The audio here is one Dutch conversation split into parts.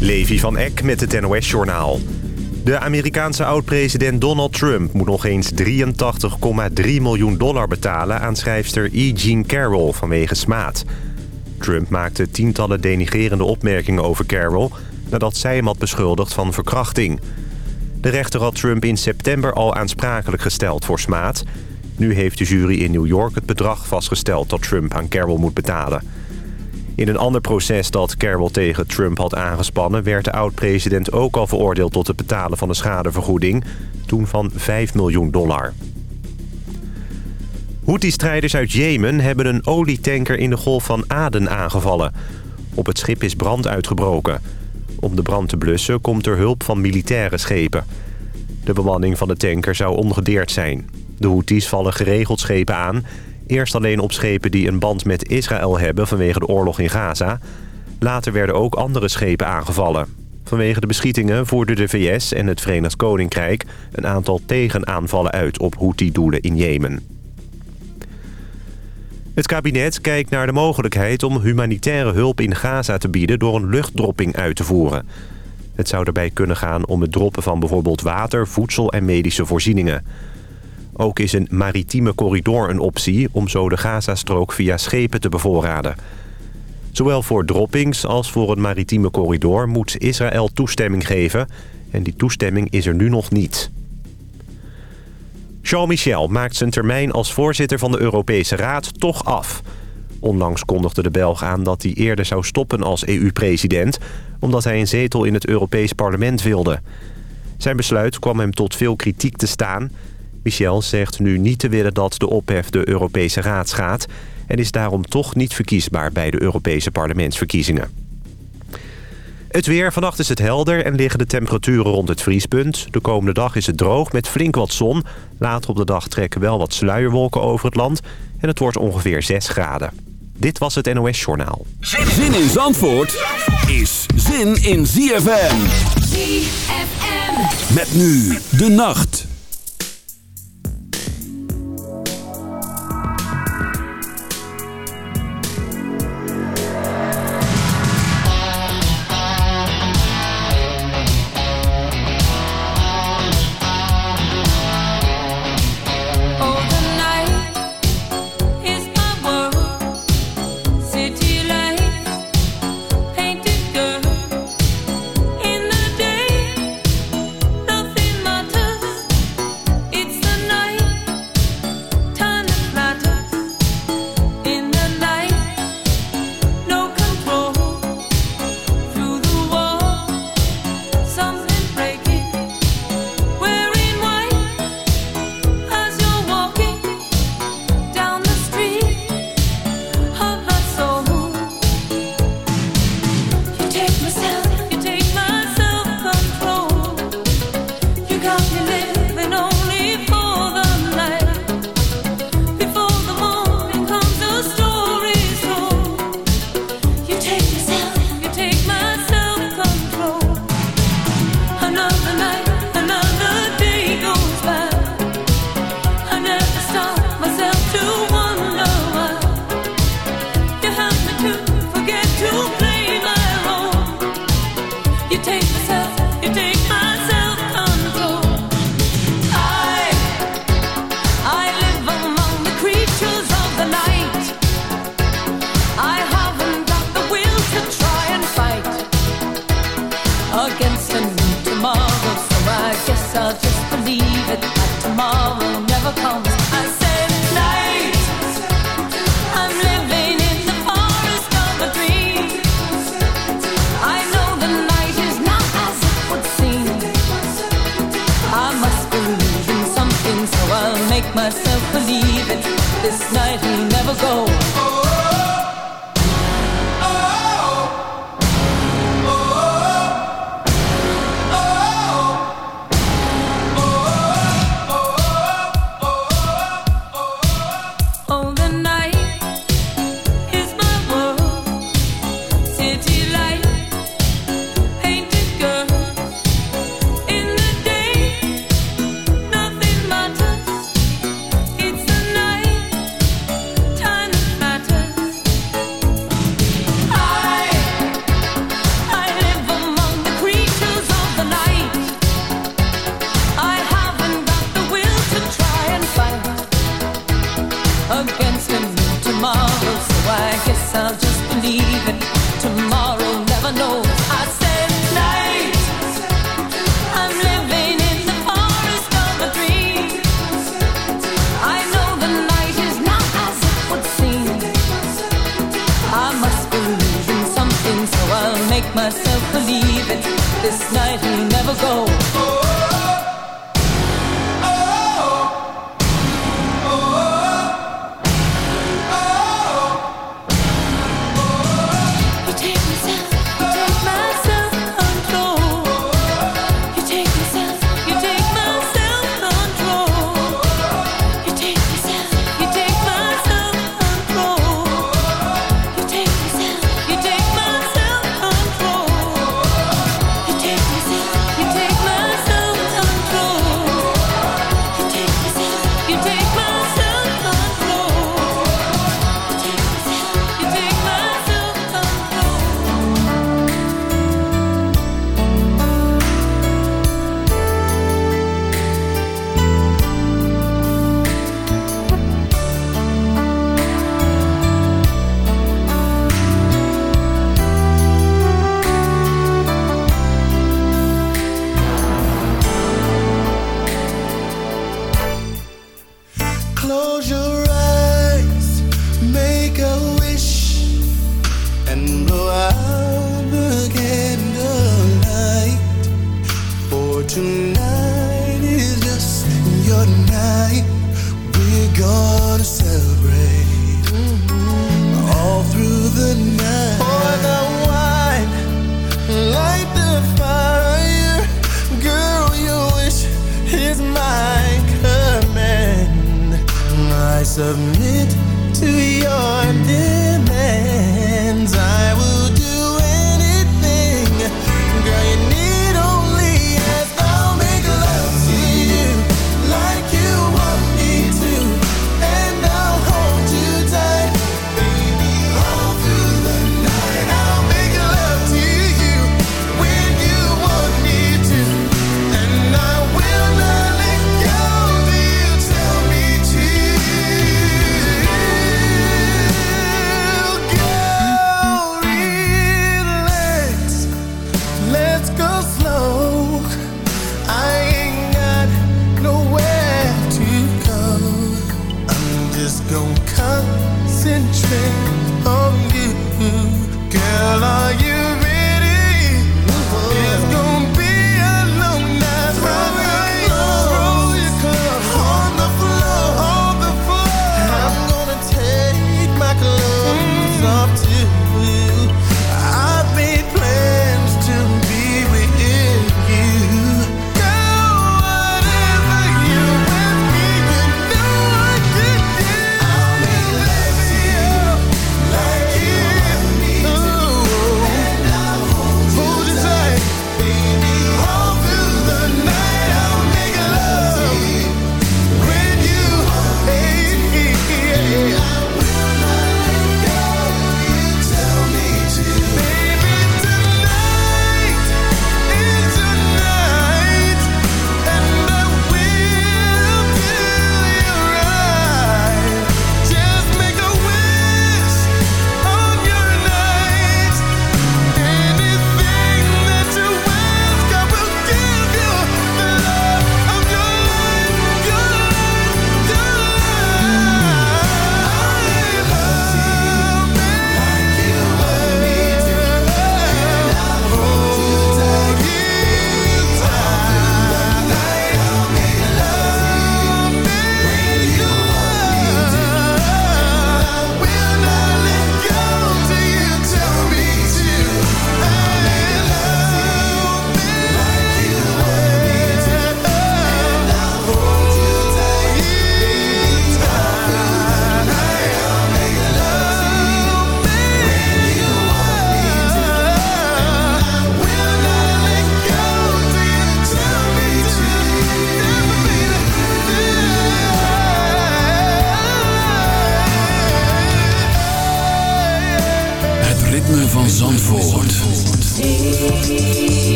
Levi van Eck met het NOS-journaal. De Amerikaanse oud-president Donald Trump moet nog eens 83,3 miljoen dollar betalen... aan schrijfster E. Jean Carroll vanwege smaad. Trump maakte tientallen denigerende opmerkingen over Carroll... nadat zij hem had beschuldigd van verkrachting. De rechter had Trump in september al aansprakelijk gesteld voor smaad. Nu heeft de jury in New York het bedrag vastgesteld... dat Trump aan Carroll moet betalen... In een ander proces dat Carroll tegen Trump had aangespannen... werd de oud-president ook al veroordeeld tot het betalen van een schadevergoeding. Toen van 5 miljoen dollar. Houthi-strijders uit Jemen hebben een olietanker in de golf van Aden aangevallen. Op het schip is brand uitgebroken. Om de brand te blussen komt er hulp van militaire schepen. De bemanning van de tanker zou ongedeerd zijn. De Houthis vallen geregeld schepen aan Eerst alleen op schepen die een band met Israël hebben vanwege de oorlog in Gaza. Later werden ook andere schepen aangevallen. Vanwege de beschietingen voerden de VS en het Verenigd Koninkrijk... een aantal tegenaanvallen uit op Houthi-doelen in Jemen. Het kabinet kijkt naar de mogelijkheid om humanitaire hulp in Gaza te bieden... door een luchtdropping uit te voeren. Het zou daarbij kunnen gaan om het droppen van bijvoorbeeld water, voedsel en medische voorzieningen... Ook is een maritieme corridor een optie om zo de Gazastrook via schepen te bevoorraden. Zowel voor droppings als voor een maritieme corridor moet Israël toestemming geven. En die toestemming is er nu nog niet. Jean Michel maakt zijn termijn als voorzitter van de Europese Raad toch af. Onlangs kondigde de Belg aan dat hij eerder zou stoppen als EU-president... omdat hij een zetel in het Europees Parlement wilde. Zijn besluit kwam hem tot veel kritiek te staan... Michel zegt nu niet te willen dat de ophef de Europese Raad gaat... en is daarom toch niet verkiesbaar bij de Europese parlementsverkiezingen. Het weer. Vannacht is het helder en liggen de temperaturen rond het vriespunt. De komende dag is het droog met flink wat zon. Later op de dag trekken wel wat sluierwolken over het land... en het wordt ongeveer 6 graden. Dit was het NOS Journaal. Zin in Zandvoort is zin in ZFM. ZFM. Met nu de nacht.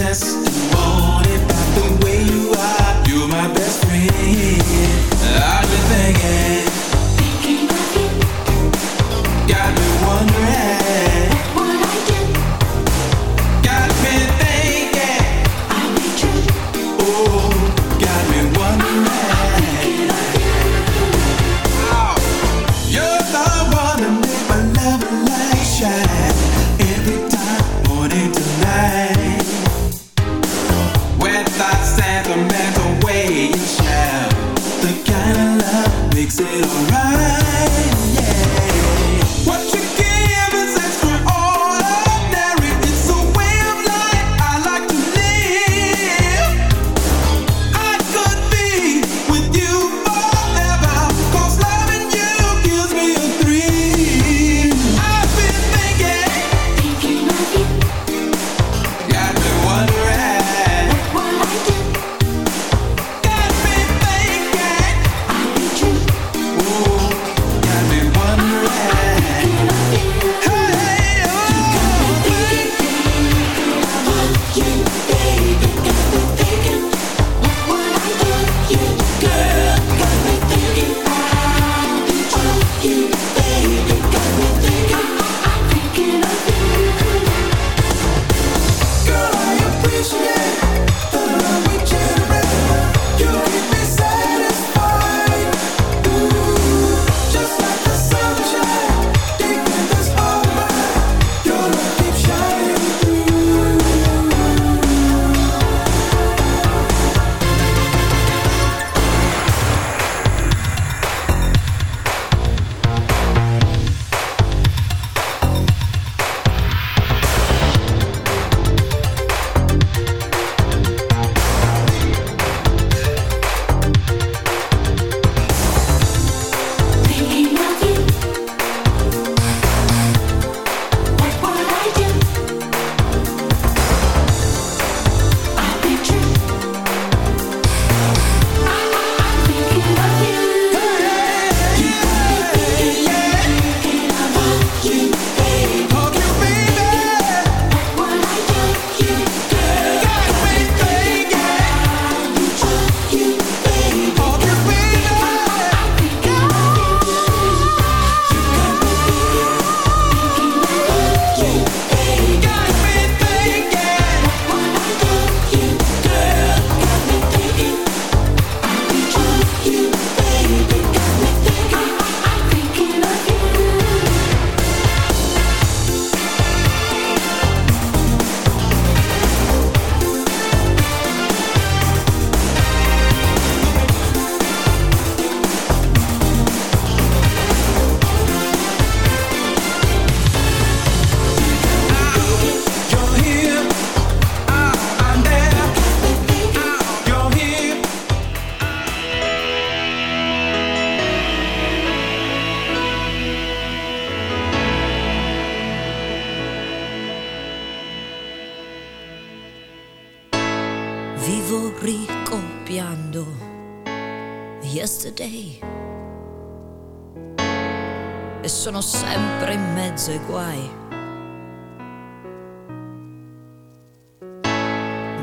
test.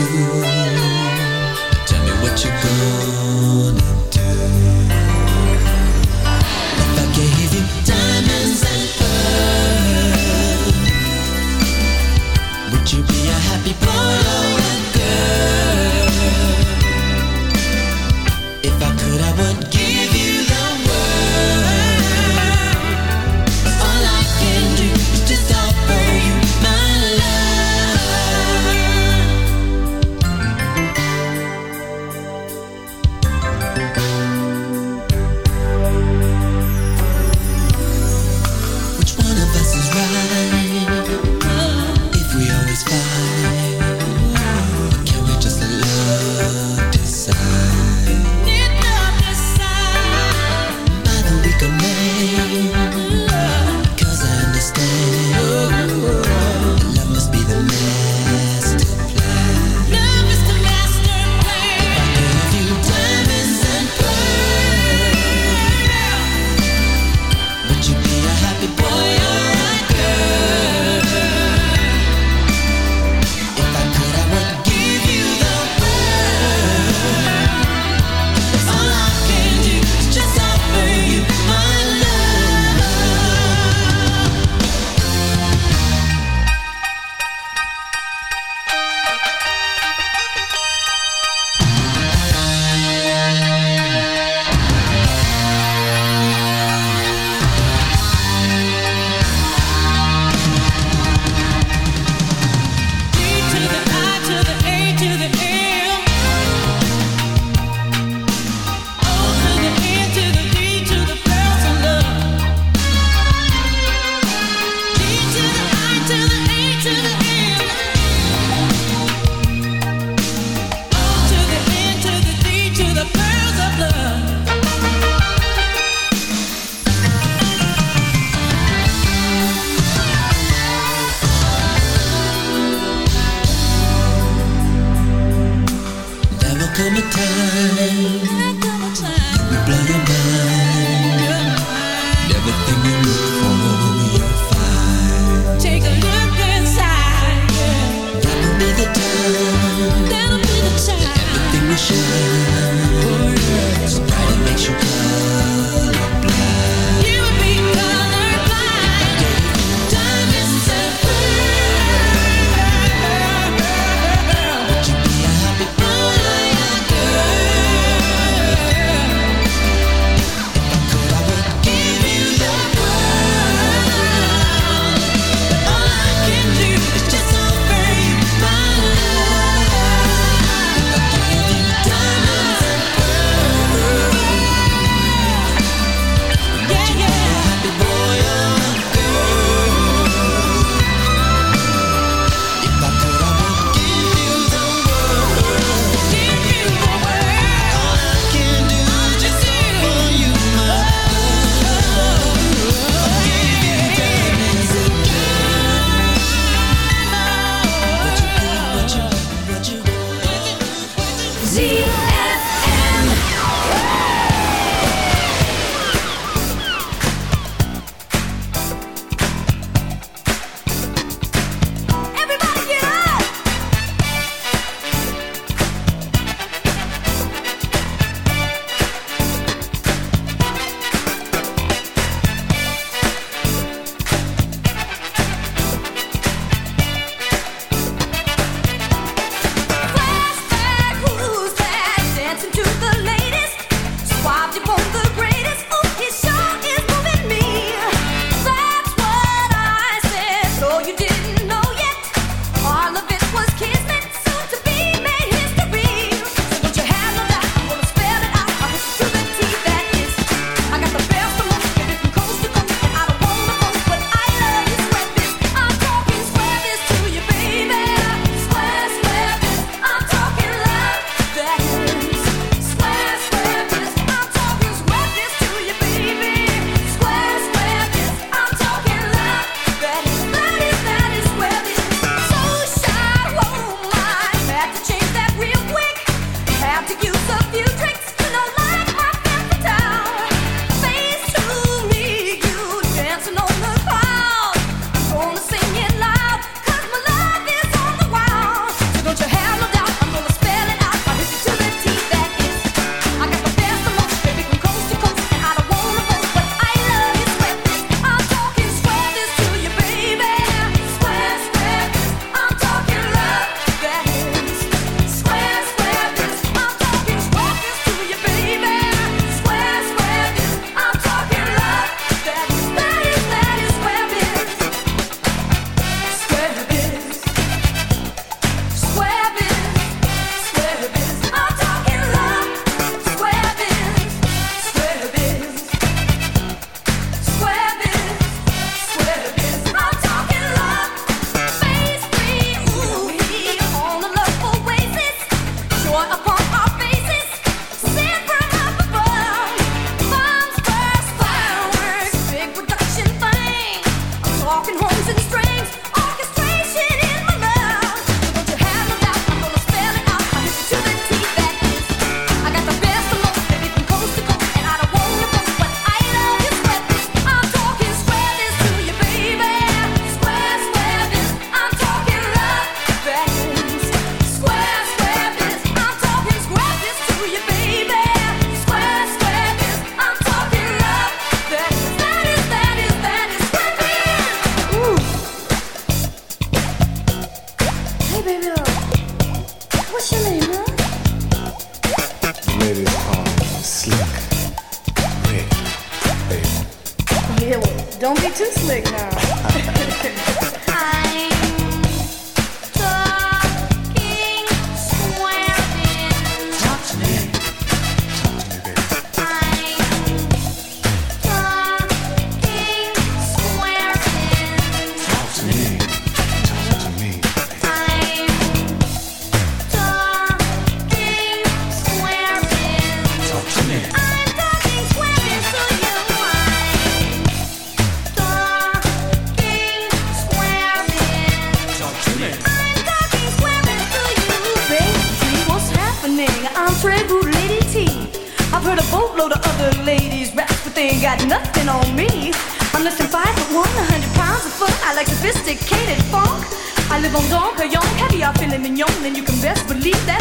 you.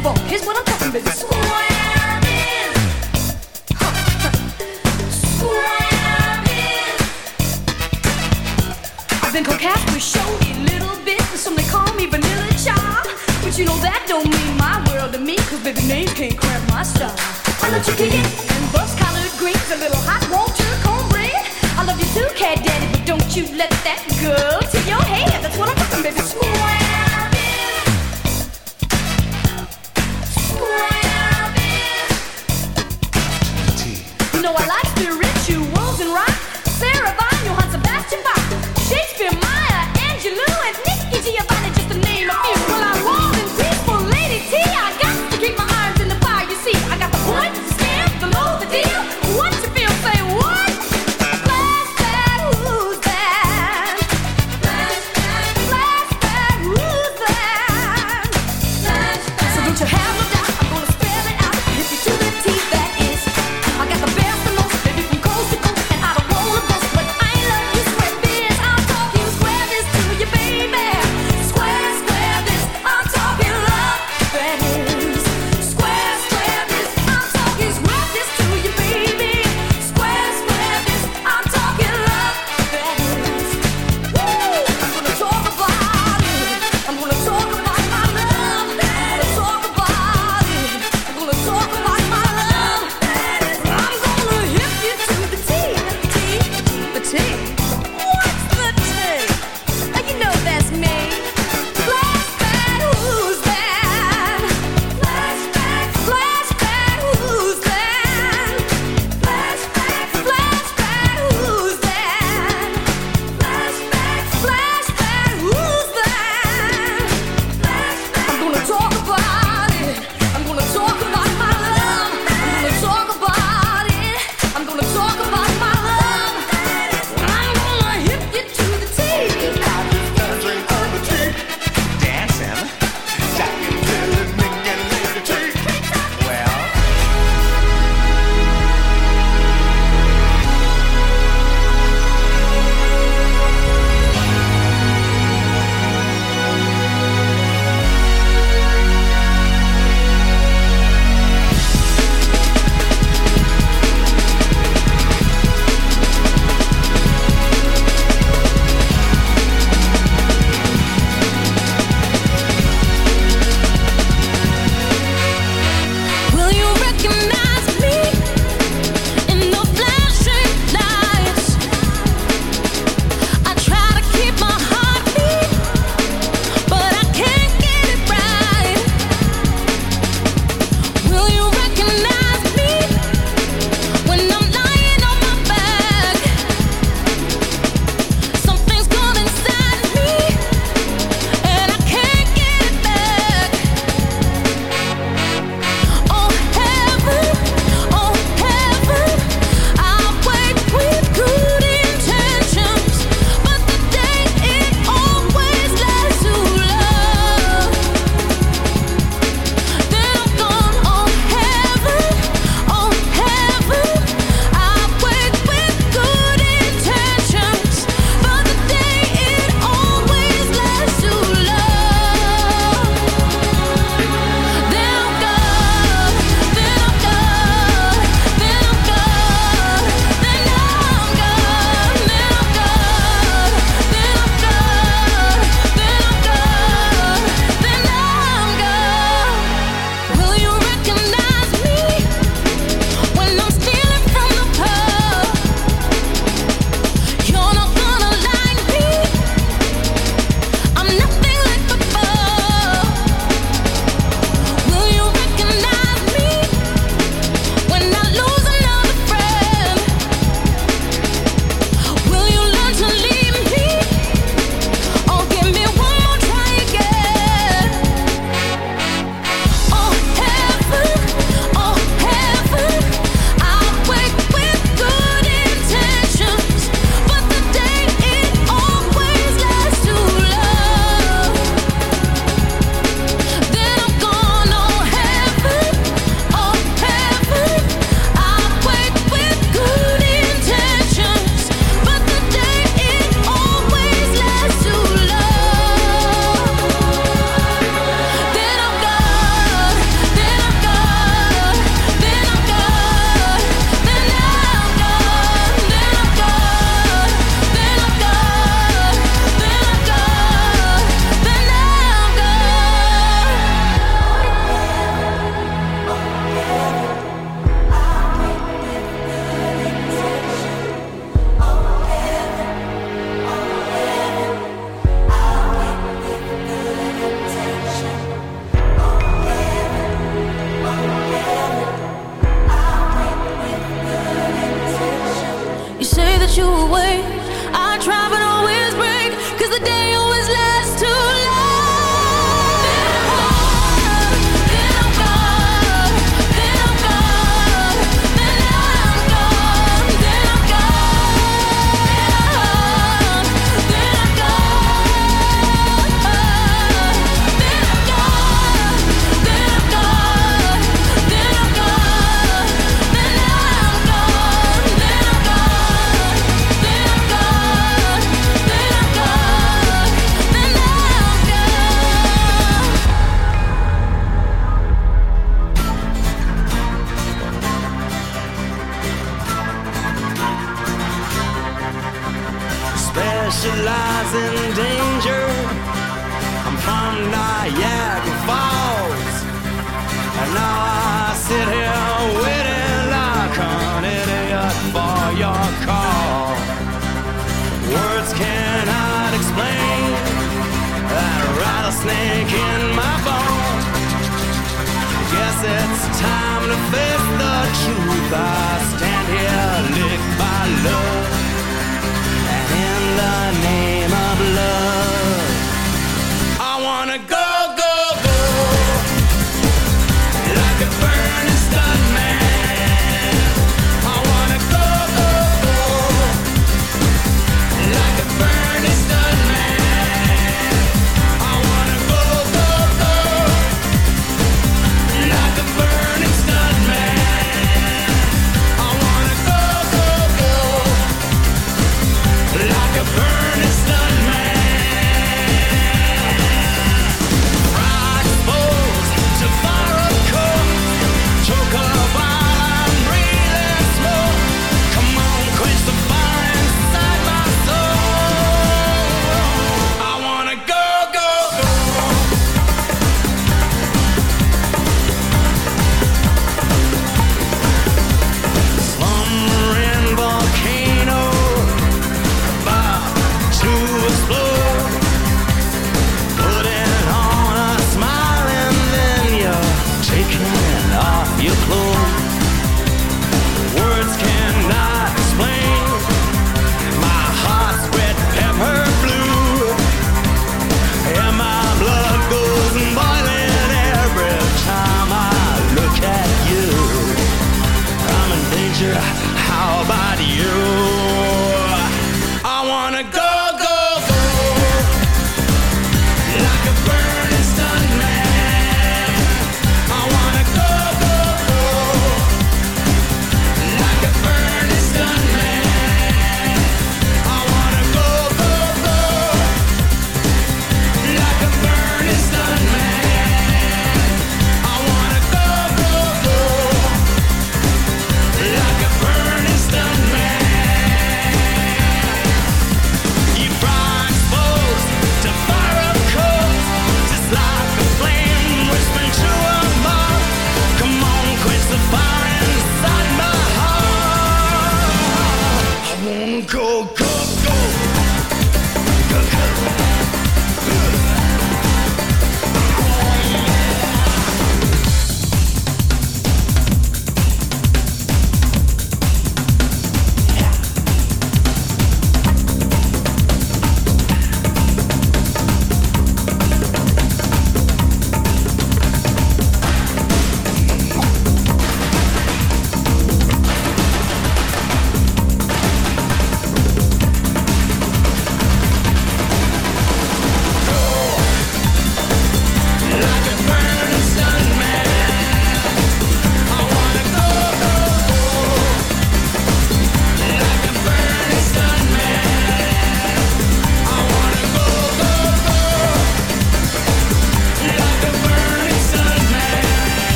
Here's what I'm talking about. I've been called Casper, little some they call me Vanilla But you know that don't mean my world to baby names can't my style. I love and a little hot. I love you too, cat daddy, but don't you let that girl to your head. That's what I'm talking, baby. Slam.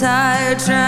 tired trying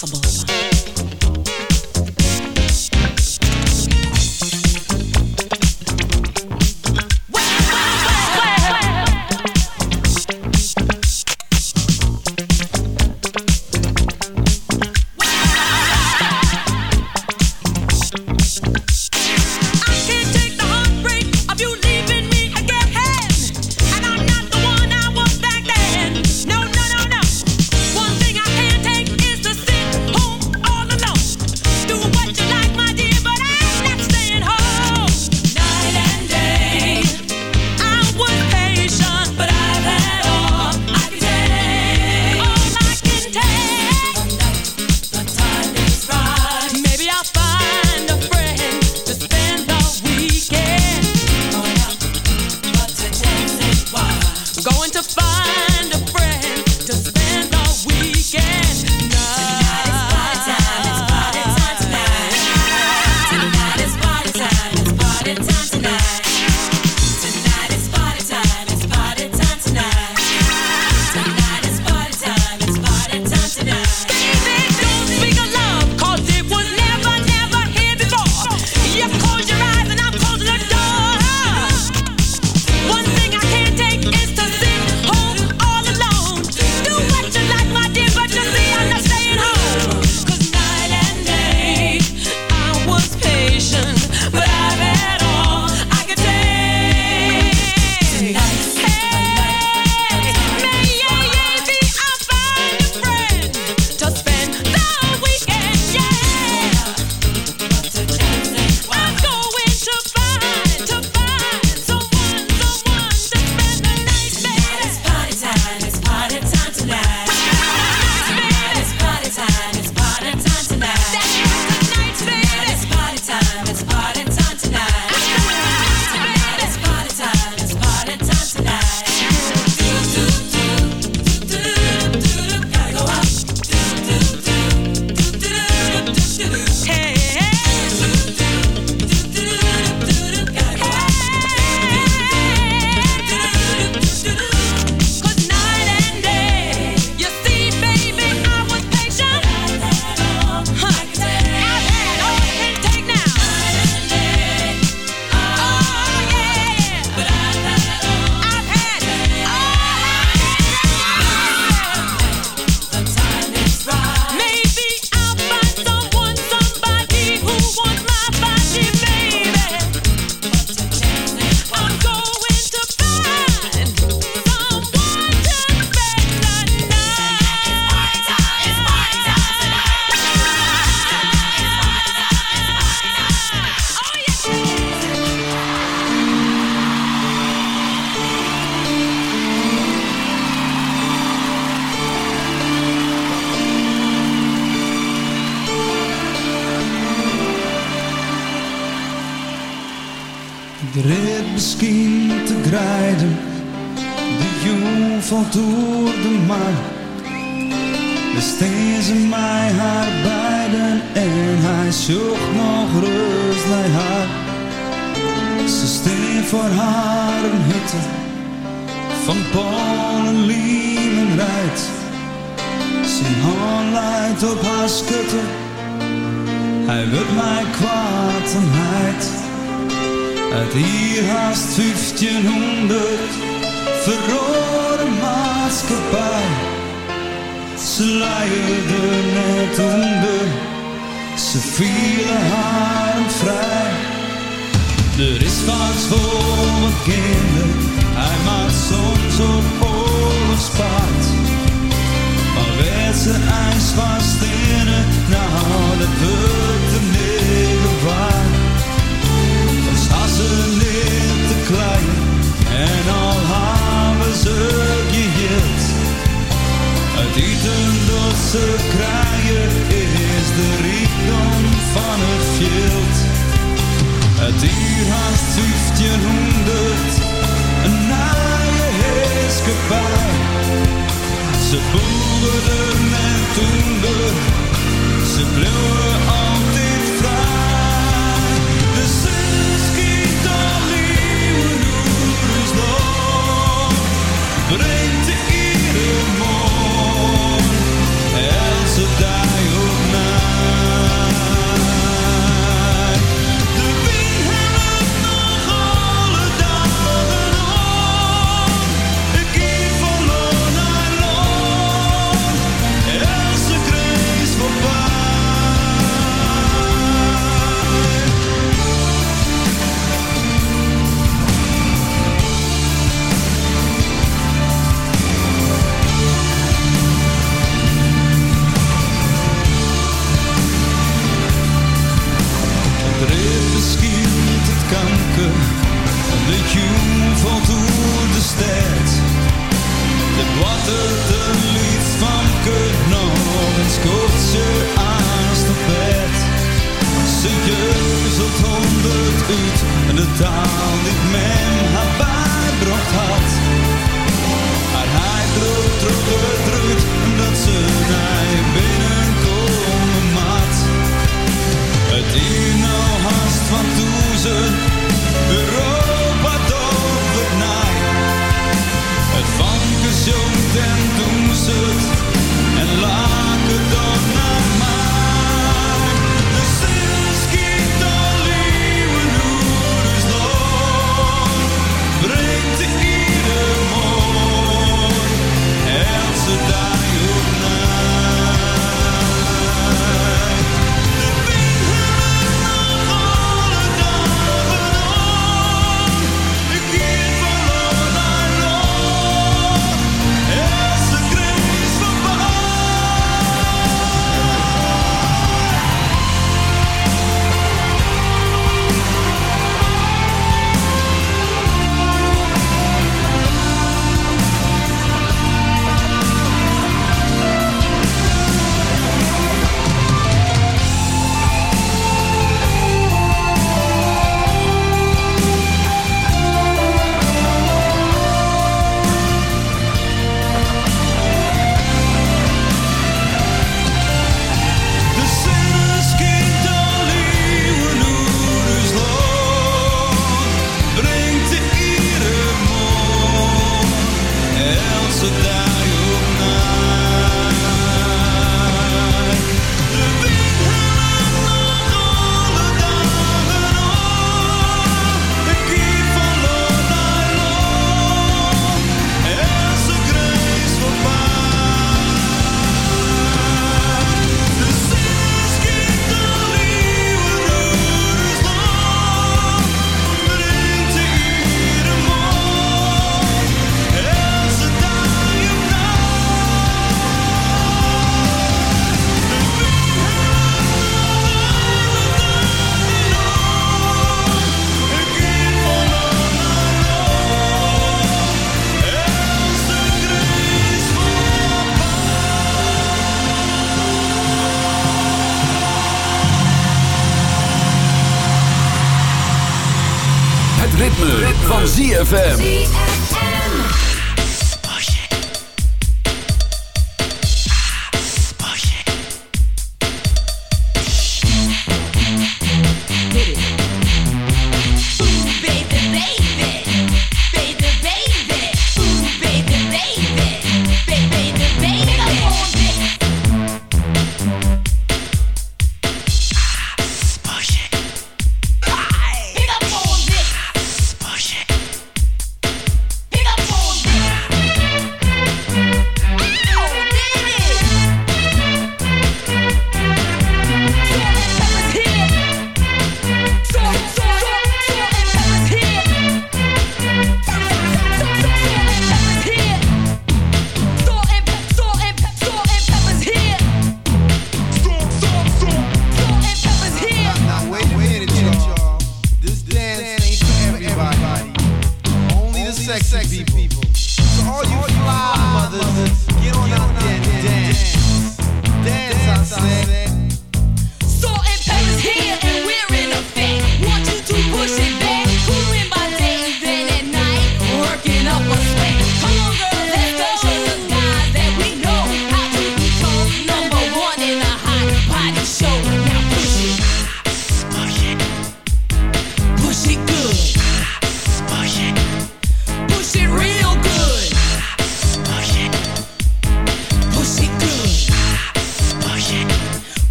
irresistible. Grijden, de jong de maan. Besteen ze mij haar beiden en hij zocht nog rust haar. Ze steen voor haar een hutte van Polen, Liemen rijdt. Zijn hand leidt op haar schutte, hij wil mij kwaad en heid. Uit hier haast 1500 verrode maatschappij. Ze leiden net onder, ze vielen haar vrij. Er is vaak voor wat kinderen, hij maakt soms op oorlogspaard. Maar werd ze ijs vast in het, nou dat wordt de negen geheeld. Het eten dat krijgen is de rijkdom van het veld. Het uur haast 1500, een naaie heerskepaar. Ze boeren en toender, ze bleven brengt